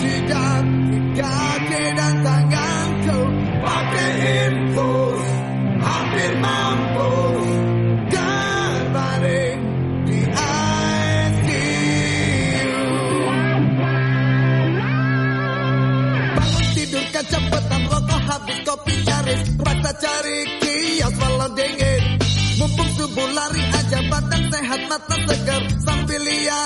jidat di kaki dan tanganku pakai infus hampir mampus. Terbaring di ICU bangun tidur kecepatan rokok habis kopi nyaris. Rasa cari kios walau dingin. Mumpung subuh lari aja badan sehat mata segar. Sambil lihat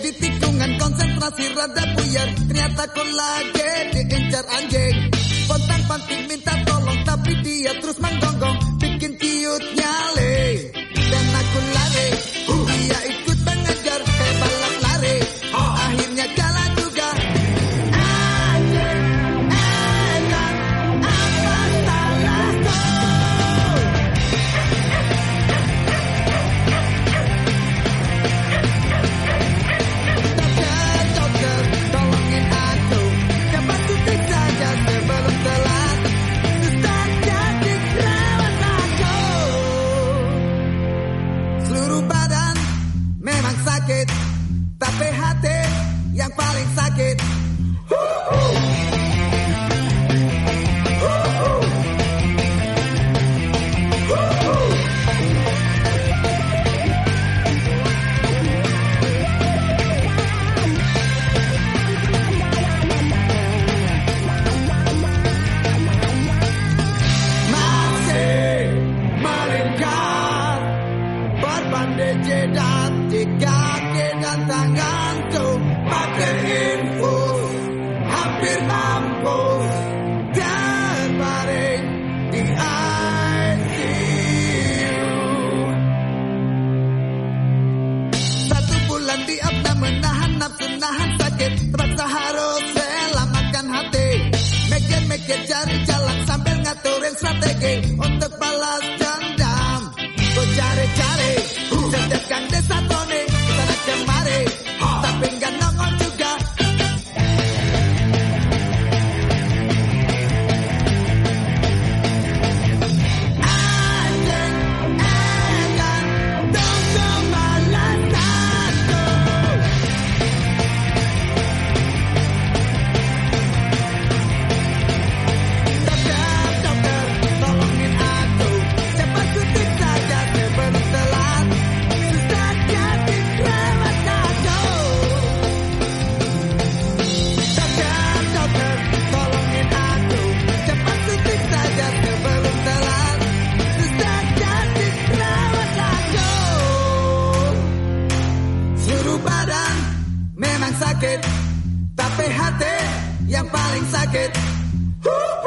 di tikungan konsentrasi rada buyar. Ternyata ku lagi diincar anjing sakit Tapi hati yang paling sakit menahan nafsu nahan sakit. Terpaksa harus selamatkan hati. Mikir-mikir cari jalan sambil ngaturin strategi. Untuk balas sakit Tapi hati yang paling sakit Huh.